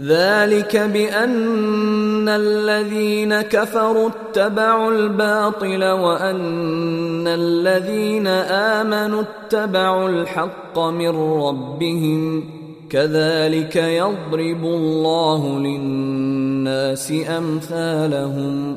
ذلك بأن الذين كفروا اتبعوا الباطل وأن الذين آمنوا اتبعوا الحق من ربهم كذلك يضرب الله للناس أمثالهم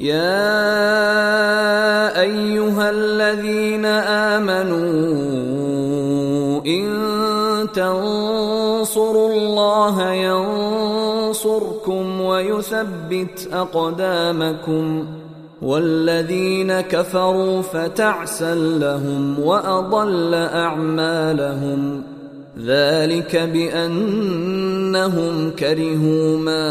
يا أيها الذين آمنوا إن تنصروا الله ينصركم ويثبت أقدامكم والذين كفروا فتعسا لهم وأضل أعمالهم ذلك بأنهم كرهوا ما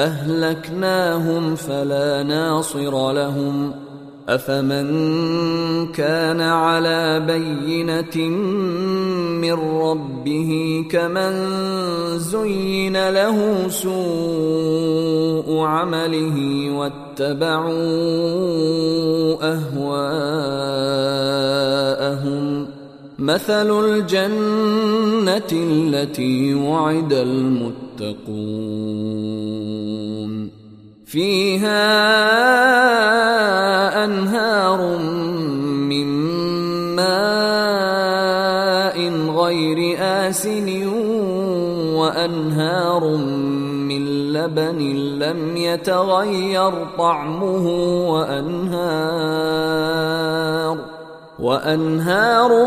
أهلكناهم فلا ناصر لهم أفمن كان على بينة من ربه كمن زين له سوء عمله واتبعوا أهواءهم مثل الجنة التي وعد المتقون فيها أنهار من ماء غير آسن وأنهار من لبن لم يتغير طعمه وأنهار وأنهار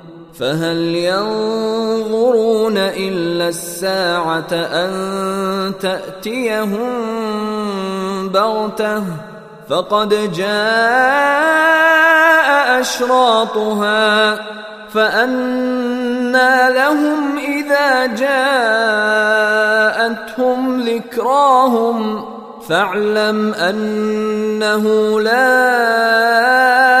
فهل ينظرون إلا الساعة أن تأتيهم بغتة؟ فقد جاء أشراطها فانى لهم إذا جاءتهم ذكراهم فاعلم أنه لا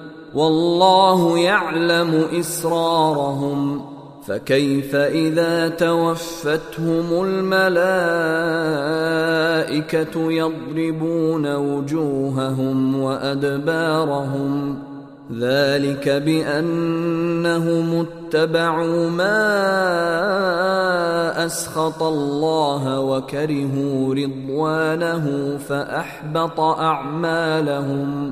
والله يعلم إسرارهم فكيف إذا توفتهم الملائكة يضربون وجوههم وأدبارهم ذلك بأنهم اتبعوا ما أسخط الله وكرهوا رضوانه فأحبط أعمالهم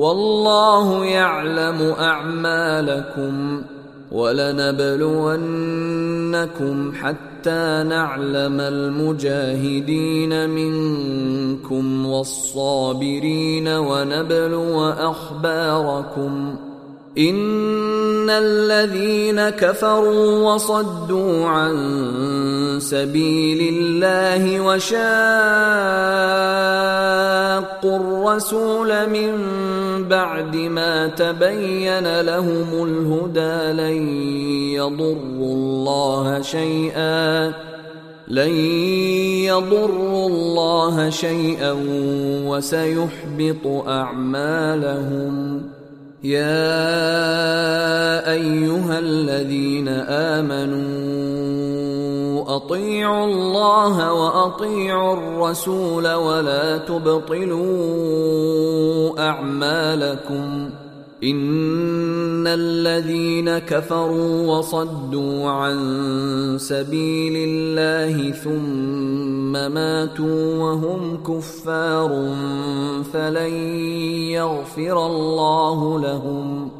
والله يعلم أعمالكم ولنبلونكم حتى نعلم المجاهدين منكم والصابرين ونبلو أخباركم إن الذين كفروا وصدوا عن سبيل الله وشاقوا الرسول من بعد ما تبين لهم الهدى لن يضروا الله شيئا لن يضروا الله شيئا وسيحبط أعمالهم. يا أيها الذين آمنوا أطيعوا الله وأطيعوا الرسول ولا تبطلوا أعمالكم. إن الذين كفروا وصدوا عن سبيل الله ثم ماتوا وهم كفار فلن يغفر الله لهم.